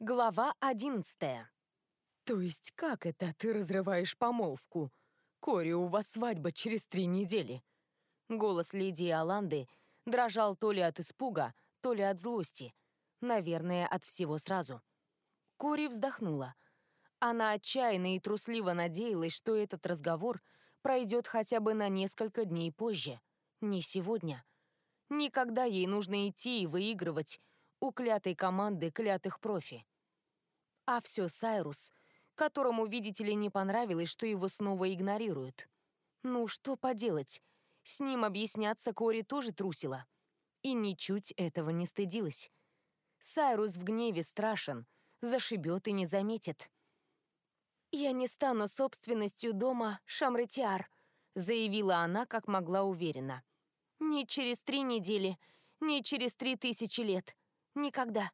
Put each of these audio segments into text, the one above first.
Глава одиннадцатая. То есть как это ты разрываешь помолвку? Кори, у вас свадьба через три недели. Голос леди Аланды дрожал то ли от испуга, то ли от злости. Наверное, от всего сразу. Кори вздохнула. Она отчаянно и трусливо надеялась, что этот разговор пройдет хотя бы на несколько дней позже. Не сегодня. Никогда ей нужно идти и выигрывать у клятой команды клятых профи. А все Сайрус, которому, видите ли, не понравилось, что его снова игнорируют. Ну, что поделать? С ним объясняться Кори тоже трусила. И ничуть этого не стыдилась. Сайрус в гневе страшен, зашибет и не заметит. «Я не стану собственностью дома Шамретиар», заявила она, как могла уверенно. «Ни через три недели, ни через три тысячи лет. Никогда.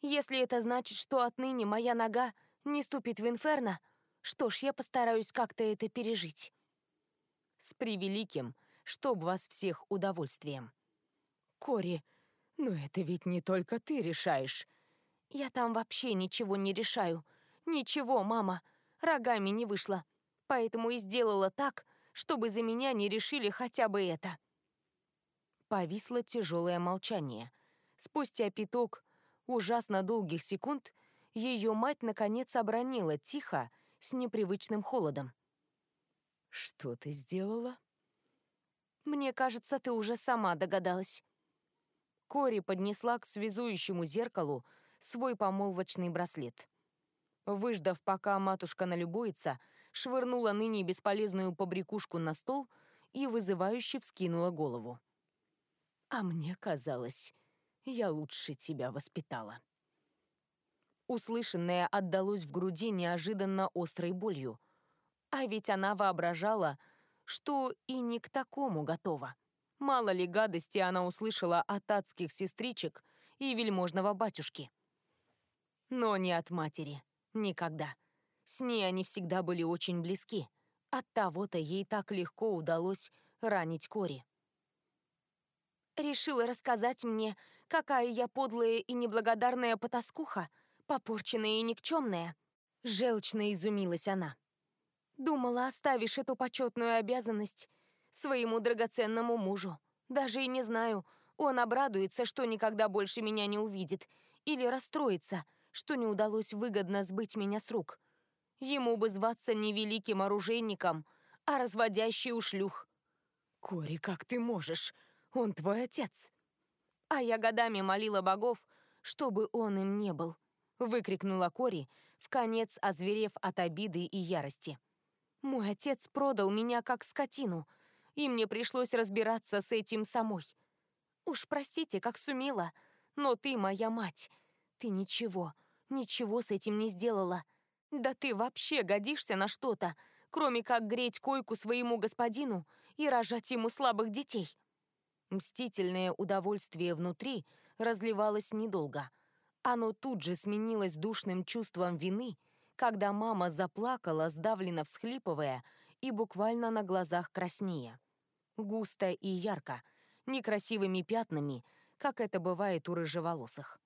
Если это значит, что отныне моя нога не ступит в инферно, что ж, я постараюсь как-то это пережить. С превеликим, чтоб вас всех удовольствием. Кори, но это ведь не только ты решаешь. Я там вообще ничего не решаю. Ничего, мама. Рогами не вышло. Поэтому и сделала так, чтобы за меня не решили хотя бы это. Повисло тяжелое молчание. Спустя пяток ужасно долгих секунд ее мать наконец обронила тихо, с непривычным холодом. «Что ты сделала?» «Мне кажется, ты уже сама догадалась». Кори поднесла к связующему зеркалу свой помолвочный браслет. Выждав, пока матушка налюбуется, швырнула ныне бесполезную побрякушку на стол и вызывающе вскинула голову. «А мне казалось, я лучше тебя воспитала». Услышанное отдалось в груди неожиданно острой болью. А ведь она воображала, что и не к такому готова. Мало ли гадости она услышала от адских сестричек и вельможного батюшки. Но не от матери. Никогда. С ней они всегда были очень близки. Оттого-то ей так легко удалось ранить Кори. Решила рассказать мне, какая я подлая и неблагодарная потаскуха, попорченная и никчемная. Желчно изумилась она. Думала, оставишь эту почетную обязанность своему драгоценному мужу. Даже и не знаю, он обрадуется, что никогда больше меня не увидит, или расстроится, что не удалось выгодно сбыть меня с рук. Ему бы зваться не великим оружейником, а разводящий ушлюх. «Кори, как ты можешь? Он твой отец!» А я годами молила богов, чтобы он им не был. Выкрикнула Кори, в конец озверев от обиды и ярости. Мой отец продал меня как скотину, и мне пришлось разбираться с этим самой. Уж простите, как сумела, но ты моя мать. Ты ничего, ничего с этим не сделала. Да ты вообще годишься на что-то, кроме как греть койку своему господину и рожать ему слабых детей. Мстительное удовольствие внутри разливалось недолго. Оно тут же сменилось душным чувством вины, когда мама заплакала, сдавленно всхлипывая и буквально на глазах краснея. Густо и ярко, некрасивыми пятнами, как это бывает у рыжеволосых.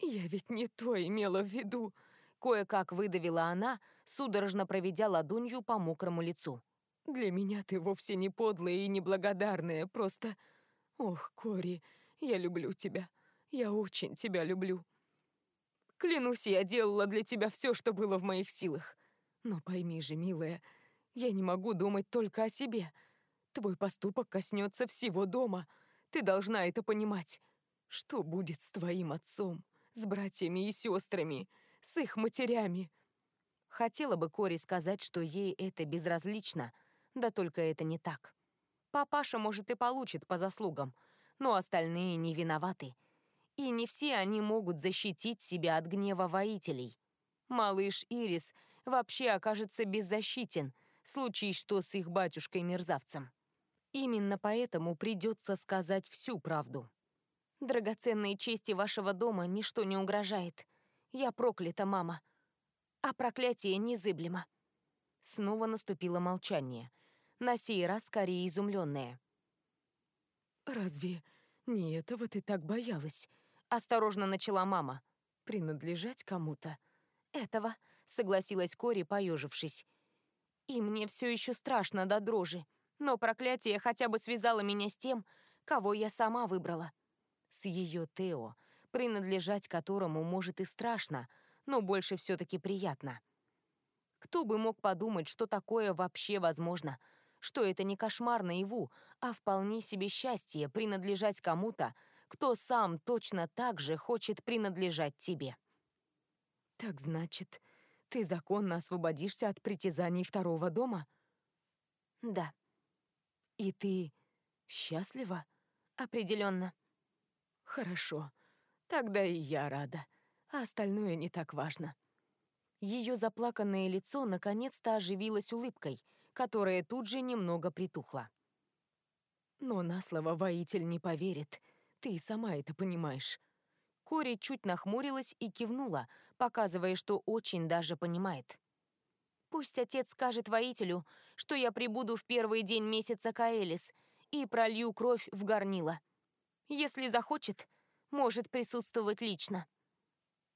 «Я ведь не то имела в виду», — кое-как выдавила она, судорожно проведя ладонью по мокрому лицу. Для меня ты вовсе не подлая и неблагодарная, просто... Ох, Кори, я люблю тебя. Я очень тебя люблю. Клянусь, я делала для тебя все, что было в моих силах. Но пойми же, милая, я не могу думать только о себе. Твой поступок коснется всего дома. Ты должна это понимать. Что будет с твоим отцом, с братьями и сестрами, с их матерями? Хотела бы Кори сказать, что ей это безразлично — да только это не так. Папаша, может, и получит по заслугам, но остальные не виноваты. И не все они могут защитить себя от гнева воителей. Малыш Ирис вообще окажется беззащитен, случай что с их батюшкой-мерзавцем. Именно поэтому придется сказать всю правду. Драгоценной чести вашего дома ничто не угрожает. Я проклята, мама. А проклятие незыблемо. Снова наступило молчание на сей раз скорее изумленная. «Разве не этого ты так боялась?» — осторожно начала мама. Принадлежать кому-то? Этого, согласилась Кори, поежившись. И мне все еще страшно до дрожи, но проклятие хотя бы связало меня с тем, кого я сама выбрала. С ее Тео, принадлежать которому, может, и страшно, но больше все-таки приятно. Кто бы мог подумать, что такое вообще возможно, что это не кошмар наяву, а вполне себе счастье принадлежать кому-то, кто сам точно так же хочет принадлежать тебе. Так значит, ты законно освободишься от притязаний второго дома? Да. И ты счастлива? Определенно. Хорошо. Тогда и я рада. А остальное не так важно. Ее заплаканное лицо наконец-то оживилось улыбкой, которая тут же немного притухла. Но на слово воитель не поверит. Ты сама это понимаешь. Кори чуть нахмурилась и кивнула, показывая, что очень даже понимает. «Пусть отец скажет воителю, что я прибуду в первый день месяца Каэлис и пролью кровь в горнило. Если захочет, может присутствовать лично».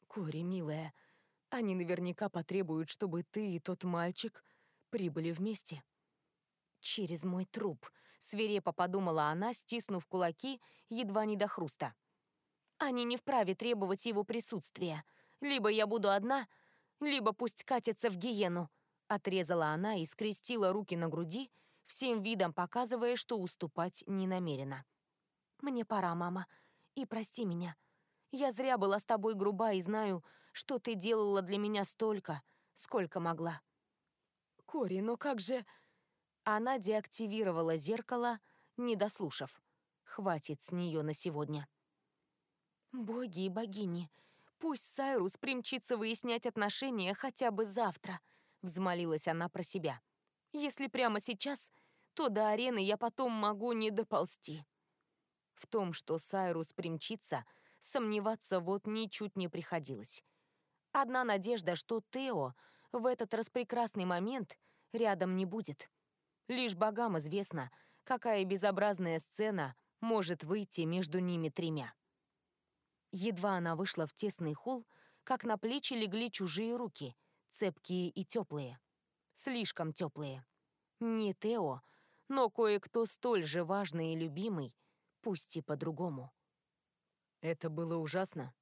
«Кори, милая, они наверняка потребуют, чтобы ты и тот мальчик прибыли вместе. Через мой труп, свирепо подумала она, стиснув кулаки едва не до хруста. Они не вправе требовать его присутствия. Либо я буду одна, либо пусть катятся в гиену. Отрезала она и скрестила руки на груди, всем видом показывая, что уступать не намерена. «Мне пора, мама, и прости меня. Я зря была с тобой груба и знаю, что ты делала для меня столько, сколько могла. Кори, но как же... Она деактивировала зеркало, не дослушав. Хватит с нее на сегодня. Боги и богини, пусть Сайрус примчится выяснять отношения хотя бы завтра, взмолилась она про себя. Если прямо сейчас, то до арены я потом могу не доползти. В том, что Сайрус примчится, сомневаться вот ничуть не приходилось. Одна надежда, что Тео в этот распрекрасный момент рядом не будет. Лишь богам известно, какая безобразная сцена может выйти между ними тремя. Едва она вышла в тесный холл, как на плечи легли чужие руки, цепкие и теплые. Слишком теплые. Не Тео, но кое-кто столь же важный и любимый, пусть и по-другому. Это было ужасно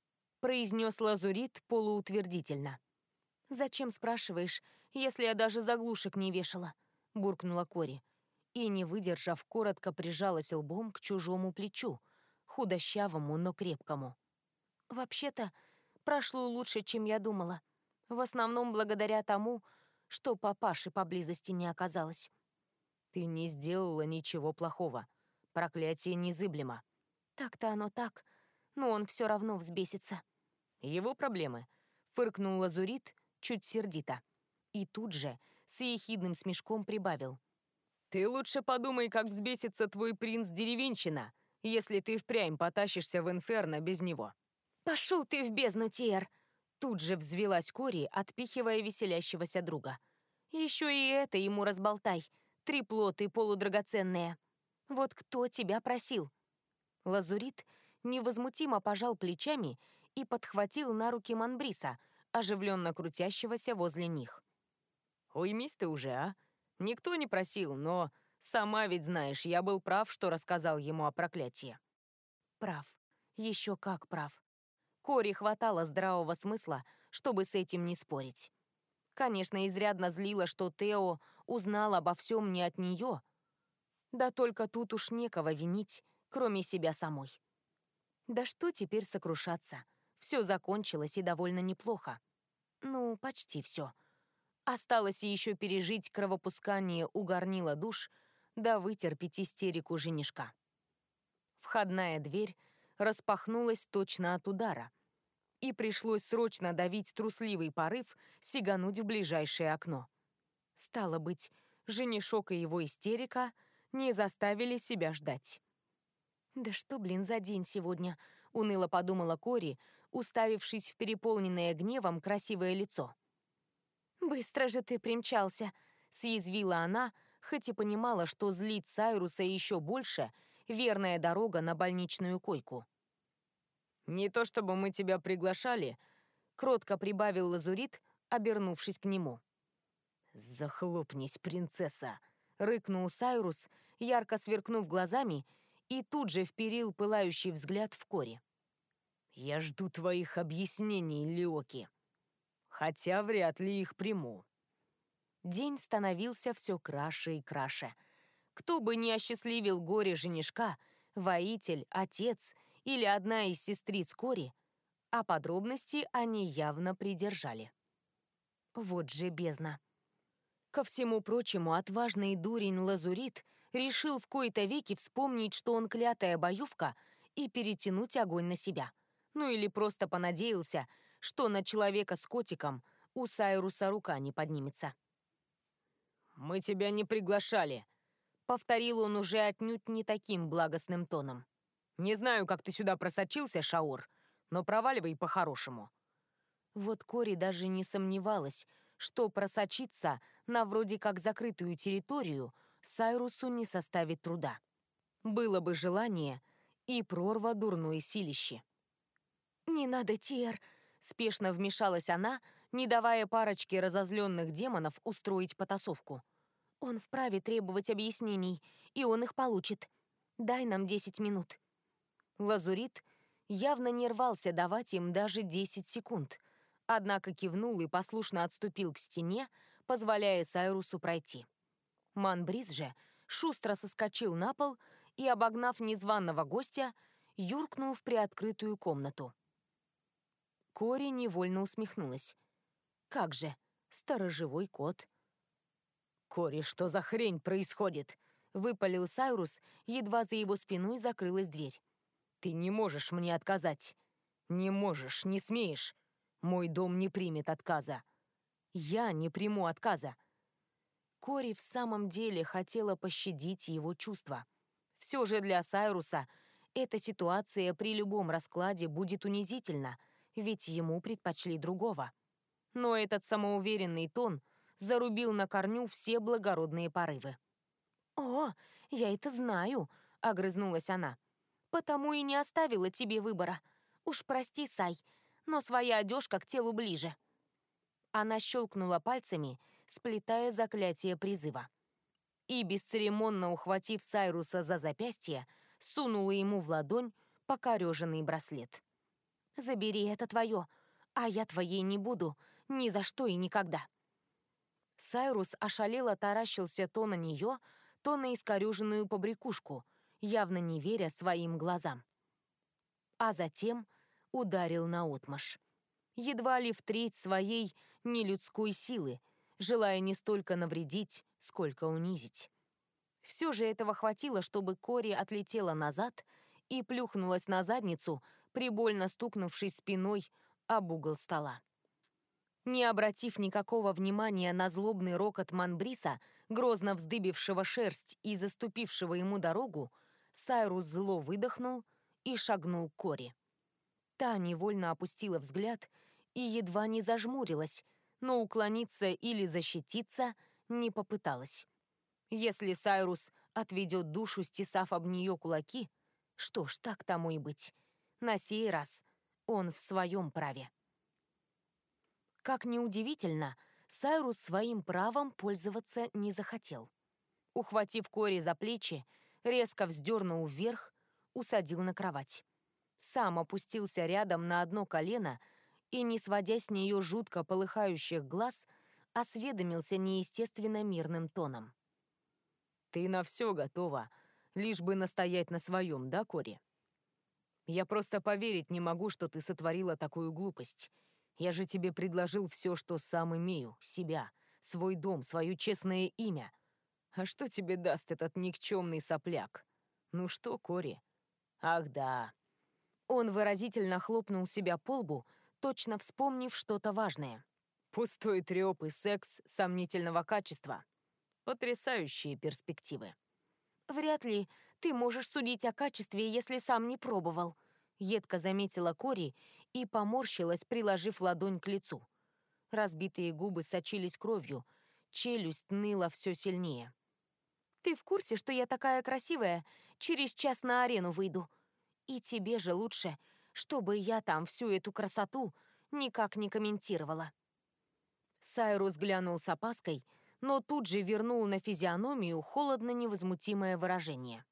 произнес Лазурит полуутвердительно. «Зачем спрашиваешь, если я даже заглушек не вешала?» — буркнула Кори. И, не выдержав, коротко прижалась лбом к чужому плечу, худощавому, но крепкому. «Вообще-то, прошло лучше, чем я думала. В основном благодаря тому, что папаши поблизости не оказалось». «Ты не сделала ничего плохого. Проклятие незыблемо». «Так-то оно так, но он все равно взбесится». Его проблемы, фыркнул Лазурит чуть сердито. И тут же с ехидным смешком прибавил. «Ты лучше подумай, как взбесится твой принц-деревенщина, если ты впрямь потащишься в инферно без него». «Пошел ты в бездну, Тиер!» Тут же взвелась Кори, отпихивая веселящегося друга. «Еще и это ему разболтай. Три плоты полудрагоценные. Вот кто тебя просил?» Лазурит невозмутимо пожал плечами и подхватил на руки Манбриса, оживленно крутящегося возле них. «Уймись ты уже, а? Никто не просил, но сама ведь знаешь, я был прав, что рассказал ему о проклятии». «Прав. Еще как прав». Кори хватало здравого смысла, чтобы с этим не спорить. Конечно, изрядно злило, что Тео узнал обо всем не от нее. Да только тут уж некого винить, кроме себя самой. Да что теперь сокрушаться? Все закончилось и довольно неплохо. Ну, почти все. Осталось еще пережить кровопускание у горнила душ, да вытерпеть истерику женишка. Входная дверь распахнулась точно от удара, и пришлось срочно давить трусливый порыв сигануть в ближайшее окно. Стало быть, женишок и его истерика не заставили себя ждать. «Да что, блин, за день сегодня?» — уныло подумала Кори, уставившись в переполненное гневом красивое лицо. «Быстро же ты примчался», — съязвила она, хоть и понимала, что злит Сайруса еще больше верная дорога на больничную койку. «Не то чтобы мы тебя приглашали, кротко прибавил лазурит, обернувшись к нему. «Захлопнись, принцесса!» — рыкнул Сайрус, ярко сверкнув глазами, и тут же вперил пылающий взгляд в коре. «Я жду твоих объяснений, Леоки, хотя вряд ли их приму». День становился все краше и краше. Кто бы ни осчастливил горе женишка, воитель, отец или одна из сестриц Кори, а подробности они явно придержали. Вот же бездна. Ко всему прочему, отважный дурень Лазурит решил в кои-то веки вспомнить, что он клятая боевка, и перетянуть огонь на себя. Ну или просто понадеялся, что на человека с котиком у Сайруса рука не поднимется. «Мы тебя не приглашали», — повторил он уже отнюдь не таким благостным тоном. «Не знаю, как ты сюда просочился, Шаур, но проваливай по-хорошему». Вот Кори даже не сомневалась, что просочиться на вроде как закрытую территорию Сайрусу не составит труда. Было бы желание и прорва дурной силище. «Не надо, Тер!» — спешно вмешалась она, не давая парочке разозленных демонов устроить потасовку. «Он вправе требовать объяснений, и он их получит. Дай нам десять минут». Лазурит явно не рвался давать им даже десять секунд — однако кивнул и послушно отступил к стене, позволяя Сайрусу пройти. Манбриз же шустро соскочил на пол и, обогнав незваного гостя, юркнул в приоткрытую комнату. Кори невольно усмехнулась. «Как же, сторожевой кот!» «Кори, что за хрень происходит?» — выпалил Сайрус, едва за его спиной закрылась дверь. «Ты не можешь мне отказать. Не можешь, не смеешь. Мой дом не примет отказа. Я не приму отказа. Кори в самом деле хотела пощадить его чувства. Все же для Сайруса эта ситуация при любом раскладе будет унизительна, ведь ему предпочли другого. Но этот самоуверенный тон зарубил на корню все благородные порывы. «О, я это знаю», — огрызнулась она. «Потому и не оставила тебе выбора. Уж прости, Сай, но своя одежка к телу ближе. Она щелкнула пальцами, сплетая заклятие призыва. И, бесцеремонно ухватив Сайруса за запястье, сунула ему в ладонь покореженный браслет. «Забери, это твое, а я твоей не буду, ни за что и никогда». Сайрус ошалело таращился то на нее, то на искореженную побрякушку, явно не веря своим глазам. А затем ударил наотмашь. Едва ли в треть своей нелюдской силы, желая не столько навредить, сколько унизить. Все же этого хватило, чтобы Кори отлетела назад и плюхнулась на задницу, прибольно стукнувшись спиной об угол стола. Не обратив никакого внимания на злобный рокот Манбриса, грозно вздыбившего шерсть и заступившего ему дорогу, Сайрус зло выдохнул и шагнул к Кори. Та невольно опустила взгляд и едва не зажмурилась, но уклониться или защититься не попыталась. Если Сайрус отведет душу, стесав об нее кулаки, что ж, так тому и быть. На сей раз он в своем праве. Как ни удивительно, Сайрус своим правом пользоваться не захотел. Ухватив Кори за плечи, резко вздернул вверх, усадил на кровать сам опустился рядом на одно колено и, не сводя с нее жутко полыхающих глаз, осведомился неестественно мирным тоном. «Ты на все готова, лишь бы настоять на своем, да, Кори? Я просто поверить не могу, что ты сотворила такую глупость. Я же тебе предложил все, что сам имею, себя, свой дом, свое честное имя. А что тебе даст этот никчемный сопляк? Ну что, Кори? Ах да, он выразительно хлопнул себя по лбу, точно вспомнив что-то важное. Пустой трёп и секс сомнительного качества. Потрясающие перспективы. «Вряд ли ты можешь судить о качестве, если сам не пробовал», едко заметила Кори и поморщилась, приложив ладонь к лицу. Разбитые губы сочились кровью, челюсть ныла все сильнее. «Ты в курсе, что я такая красивая? Через час на арену выйду. И тебе же лучше, чтобы я там всю эту красоту никак не комментировала. Сайрус глянул с опаской, но тут же вернул на физиономию холодно-невозмутимое выражение.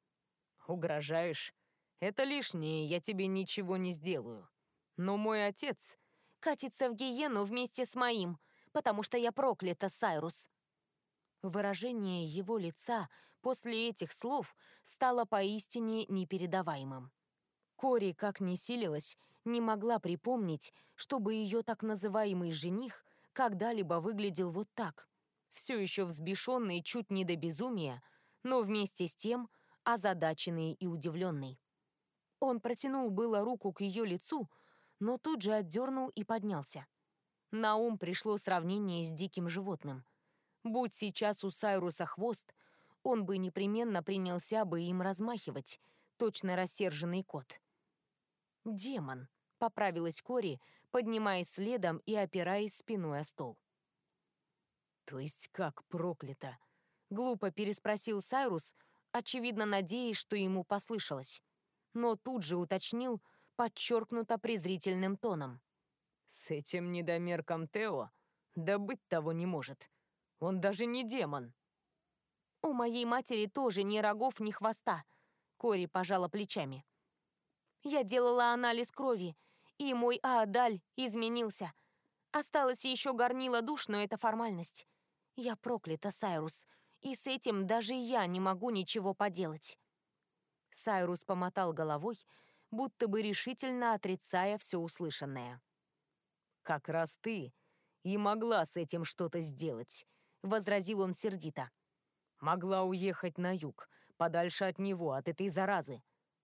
«Угрожаешь? Это лишнее, я тебе ничего не сделаю. Но мой отец...» «Катится в гиену вместе с моим, потому что я проклята, Сайрус». Выражение его лица после этих слов стало поистине непередаваемым. Кори, как ни силилась, не могла припомнить, чтобы ее так называемый жених когда-либо выглядел вот так, все еще взбешенный чуть не до безумия, но вместе с тем озадаченный и удивленный. Он протянул было руку к ее лицу, но тут же отдернул и поднялся. На ум пришло сравнение с диким животным. Будь сейчас у Сайруса хвост, он бы непременно принялся бы им размахивать, точно рассерженный кот. «Демон», — поправилась Кори, поднимаясь следом и опираясь спиной о стол. «То есть как проклято?» — глупо переспросил Сайрус, очевидно надеясь, что ему послышалось. Но тут же уточнил, подчеркнуто презрительным тоном. «С этим недомерком Тео да быть того не может. Он даже не демон». «У моей матери тоже ни рогов, ни хвоста», — Кори пожала плечами. «Я делала анализ крови, и мой Аадаль изменился. Осталось еще горнило душ, но это формальность. Я проклята, Сайрус, и с этим даже я не могу ничего поделать. Сайрус помотал головой, будто бы решительно отрицая все услышанное. «Как раз ты и могла с этим что-то сделать», — возразил он сердито. «Могла уехать на юг, подальше от него, от этой заразы.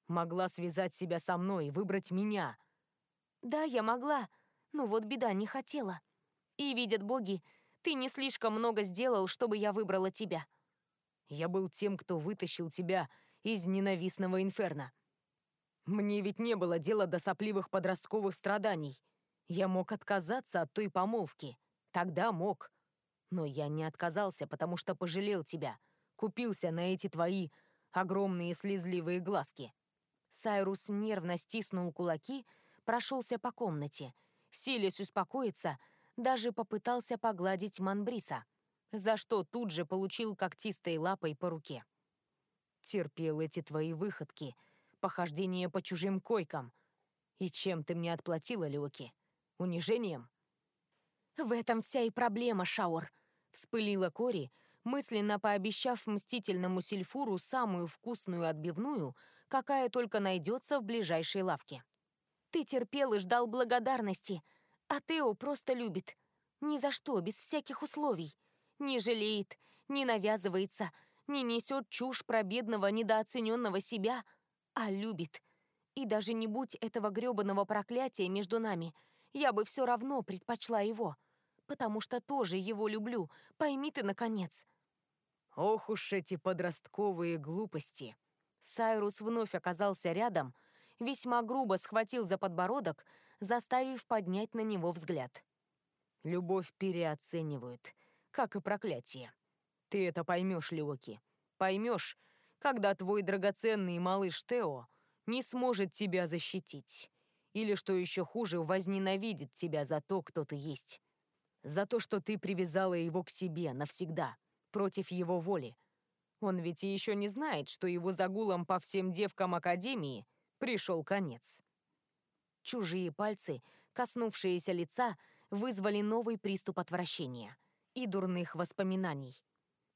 Могла связать себя со мной и выбрать меня. Да, я могла, но вот беда не хотела. И, видят боги, ты не слишком много сделал, чтобы я выбрала тебя. Я был тем, кто вытащил тебя из ненавистного инферно. Мне ведь не было дела до сопливых подростковых страданий. Я мог отказаться от той помолвки. Тогда мог. Но я не отказался, потому что пожалел тебя. Купился на эти твои огромные слезливые глазки. Сайрус нервно стиснул кулаки, прошелся по комнате, силясь успокоиться, даже попытался погладить Манбриса, за что тут же получил когтистой лапой по руке. «Терпел эти твои выходки, похождение по чужим койкам. И чем ты мне отплатила, Лёки? Унижением?» «В этом вся и проблема, Шаур», — вспылила Кори, мысленно пообещав мстительному сельфуру самую вкусную отбивную, какая только найдется в ближайшей лавке. Ты терпел и ждал благодарности, а Тео просто любит. Ни за что, без всяких условий. Не жалеет, не навязывается, не несет чушь про бедного, недооцененного себя, а любит. И даже не будь этого грёбаного проклятия между нами, я бы все равно предпочла его. Потому что тоже его люблю, пойми ты, наконец. Ох уж эти подростковые глупости. Сайрус вновь оказался рядом, весьма грубо схватил за подбородок, заставив поднять на него взгляд. «Любовь переоценивают, как и проклятие. Ты это поймешь, Леоки. Поймешь, когда твой драгоценный малыш Тео не сможет тебя защитить. Или, что еще хуже, возненавидит тебя за то, кто ты есть. За то, что ты привязала его к себе навсегда, против его воли. Он ведь еще не знает, что его загулом по всем девкам Академии пришел конец. Чужие пальцы, коснувшиеся лица, вызвали новый приступ отвращения и дурных воспоминаний.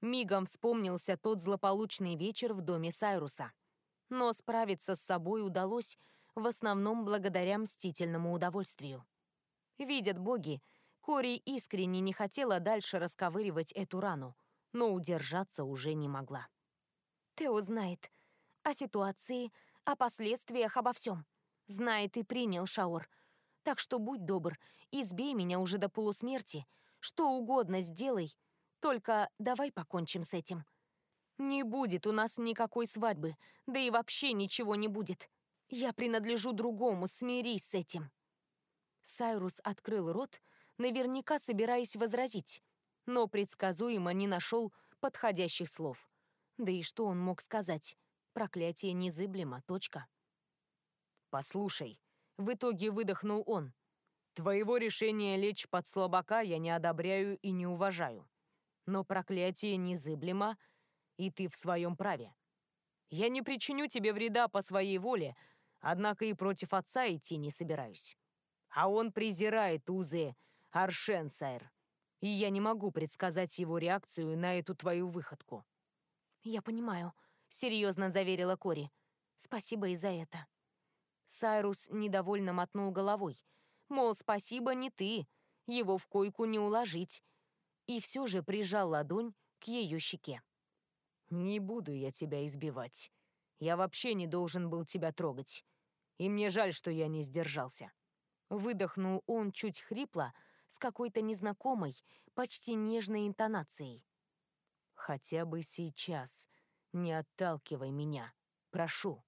Мигом вспомнился тот злополучный вечер в доме Сайруса. Но справиться с собой удалось в основном благодаря мстительному удовольствию. Видят боги, Кори искренне не хотела дальше расковыривать эту рану, но удержаться уже не могла. Тео знает о ситуации, о последствиях, обо всем. Знает и принял Шаор. Так что будь добр, избей меня уже до полусмерти. Что угодно сделай, только давай покончим с этим. Не будет у нас никакой свадьбы, да и вообще ничего не будет. Я принадлежу другому, смирись с этим. Сайрус открыл рот, наверняка собираясь возразить, но предсказуемо не нашел подходящих слов. Да и что он мог сказать? Проклятие незыблемо, точка. «Послушай», — в итоге выдохнул он. Твоего решения лечь под слабака я не одобряю и не уважаю. Но проклятие незыблемо, и ты в своем праве. Я не причиню тебе вреда по своей воле, однако и против отца идти не собираюсь. А он презирает узы Аршенсайр, и я не могу предсказать его реакцию на эту твою выходку. «Я понимаю», — серьезно заверила Кори. «Спасибо и за это». Сайрус недовольно мотнул головой. Мол, спасибо не ты, его в койку не уложить. И все же прижал ладонь к ее щеке. «Не буду я тебя избивать. Я вообще не должен был тебя трогать. И мне жаль, что я не сдержался». Выдохнул он чуть хрипло, с какой-то незнакомой, почти нежной интонацией. «Хотя бы сейчас не отталкивай меня, прошу».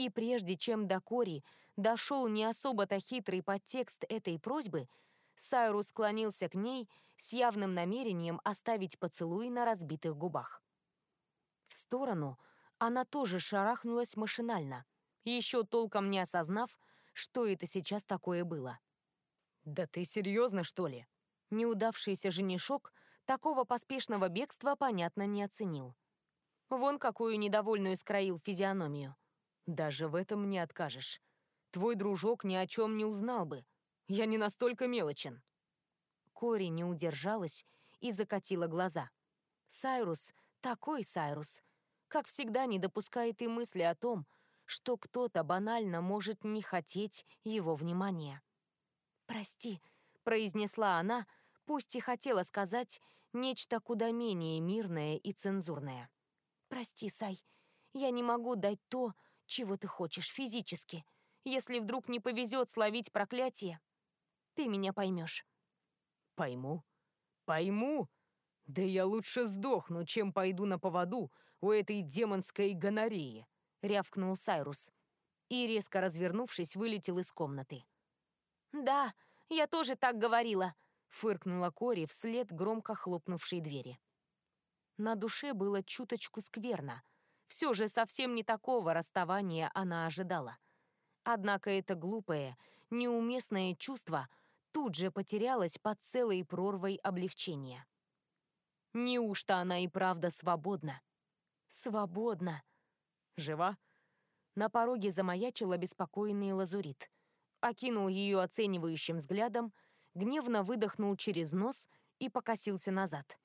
И прежде чем до Кори дошел не особо-то хитрый подтекст этой просьбы, Сайрус склонился к ней с явным намерением оставить поцелуй на разбитых губах. В сторону она тоже шарахнулась машинально, еще толком не осознав, что это сейчас такое было. «Да ты серьезно, что ли?» Неудавшийся женишок такого поспешного бегства, понятно, не оценил. Вон какую недовольную скроил физиономию. Даже в этом не откажешь. Твой дружок ни о чем не узнал бы. Я не настолько мелочен. Кори не удержалась и закатила глаза. Сайрус, такой Сайрус, как всегда не допускает и мысли о том, что кто-то банально может не хотеть его внимания. «Прости», — произнесла она, пусть и хотела сказать нечто куда менее мирное и цензурное. «Прости, Сай, я не могу дать то, чего ты хочешь физически. Если вдруг не повезет словить проклятие, ты меня поймешь». «Пойму? Пойму? Да я лучше сдохну, чем пойду на поводу у этой демонской гонореи», — рявкнул Сайрус. И, резко развернувшись, вылетел из комнаты. «Да, я тоже так говорила», — фыркнула Кори вслед громко хлопнувшей двери. На душе было чуточку скверно. Все же совсем не такого расставания она ожидала. Однако это глупое, неуместное чувство тут же потерялось под целой прорвой облегчения. Неужто она и правда свободна? Свободна. Жива? На пороге замаячил обеспокоенный лазурит окинул ее оценивающим взглядом, гневно выдохнул через нос и покосился назад.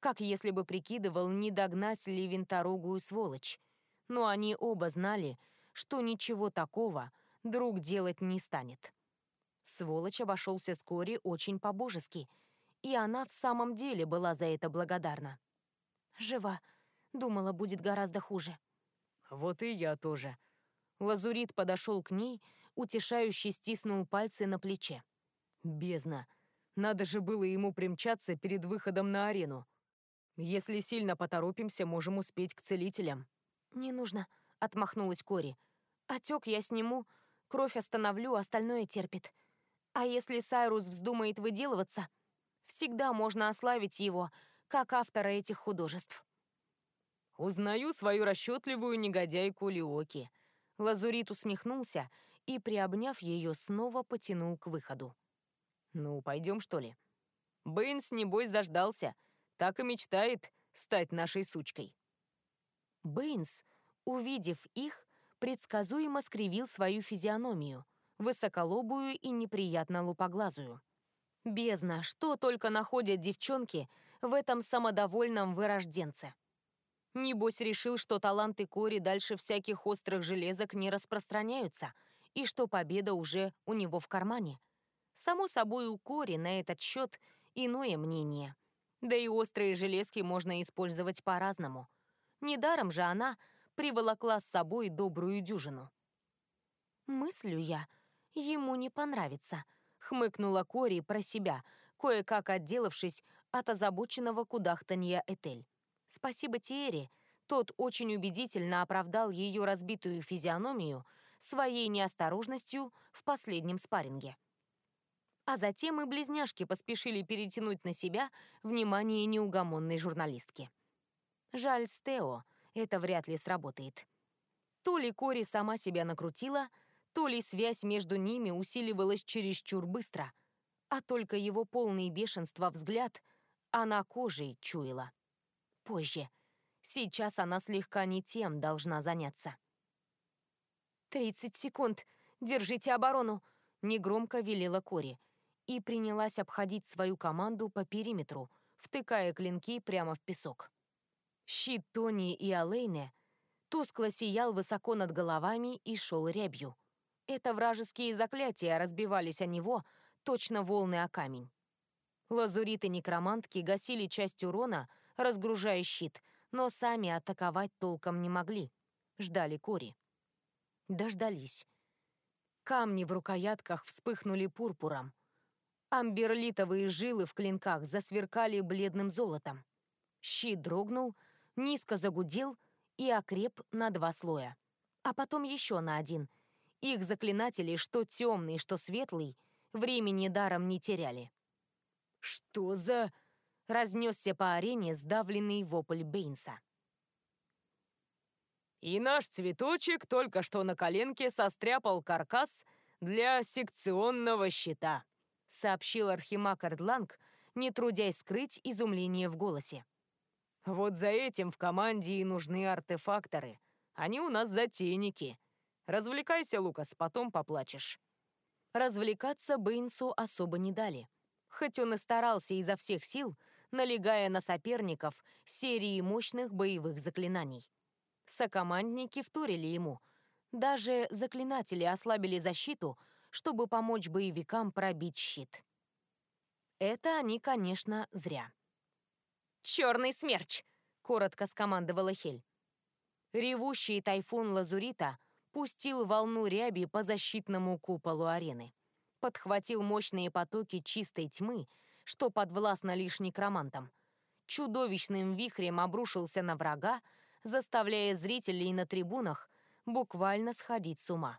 Как если бы прикидывал, не догнать ли винторогую сволочь. Но они оба знали, что ничего такого друг делать не станет. Сволочь обошелся с Кори очень по-божески, и она в самом деле была за это благодарна. «Жива. Думала, будет гораздо хуже». «Вот и я тоже». Лазурит подошел к ней утешающе стиснул пальцы на плече. Бездна. Надо же было ему примчаться перед выходом на арену. Если сильно поторопимся, можем успеть к целителям. «Не нужно», — отмахнулась Кори. «Отек я сниму, кровь остановлю, остальное терпит. А если Сайрус вздумает выделываться, всегда можно ославить его, как автора этих художеств». «Узнаю свою расчетливую негодяйку Лиоки». Лазурит усмехнулся и, приобняв ее, снова потянул к выходу. «Ну, пойдем, что ли?» Бэйнс, небось, заждался. Так и мечтает стать нашей сучкой. Бэйнс, увидев их, предсказуемо скривил свою физиономию, высоколобую и неприятно лупоглазую. Бездна, что только находят девчонки в этом самодовольном вырожденце. Небось решил, что таланты Кори дальше всяких острых железок не распространяются — и что победа уже у него в кармане. Само собой, у Кори на этот счет иное мнение. Да и острые железки можно использовать по-разному. Недаром же она приволокла с собой добрую дюжину. «Мыслю я, ему не понравится», — хмыкнула Кори про себя, кое-как отделавшись от озабоченного кудахтанья Этель. Спасибо Тиэре, тот очень убедительно оправдал ее разбитую физиономию — своей неосторожностью в последнем спарринге. А затем и близняшки поспешили перетянуть на себя внимание неугомонной журналистки. Жаль, с Тео это вряд ли сработает. То ли Кори сама себя накрутила, то ли связь между ними усиливалась чересчур быстро, а только его полный бешенства взгляд она кожей чуяла. Позже. Сейчас она слегка не тем должна заняться. «Тридцать секунд. Держите оборону!» — негромко велела Кори и принялась обходить свою команду по периметру, втыкая клинки прямо в песок. Щит Тони и Алейне тускло сиял высоко над головами и шел рябью. Это вражеские заклятия разбивались о него, точно волны о камень. Лазуриты-некромантки гасили часть урона, разгружая щит, но сами атаковать толком не могли. Ждали Кори. Дождались. Камни в рукоятках вспыхнули пурпуром. Амберлитовые жилы в клинках засверкали бледным золотом. Щит дрогнул, низко загудел и окреп на два слоя. А потом еще на один. Их заклинатели, что темный, что светлый, времени даром не теряли. «Что за...» — разнесся по арене сдавленный вопль Бейнса. «И наш цветочек только что на коленке состряпал каркас для секционного щита», — сообщил Архимаг Ардланг, не трудясь скрыть изумление в голосе. «Вот за этим в команде и нужны артефакторы. Они у нас затейники. Развлекайся, Лукас, потом поплачешь». Развлекаться Бейнсу особо не дали хоть он и старался изо всех сил, налегая на соперников серии мощных боевых заклинаний. Сокомандники вторили ему. Даже заклинатели ослабили защиту, чтобы помочь боевикам пробить щит. Это они, конечно, зря. «Черный смерч!» — коротко скомандовала Хель. Ревущий тайфун Лазурита пустил волну ряби по защитному куполу арены подхватил мощные потоки чистой тьмы, что подвластно лишь некромантам. Чудовищным вихрем обрушился на врага, заставляя зрителей на трибунах буквально сходить с ума.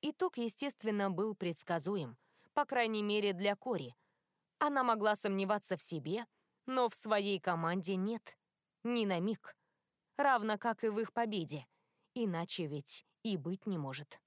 Итог, естественно, был предсказуем, по крайней мере для Кори. Она могла сомневаться в себе, но в своей команде нет. Ни на миг. Равно как и в их победе. Иначе ведь и быть не может.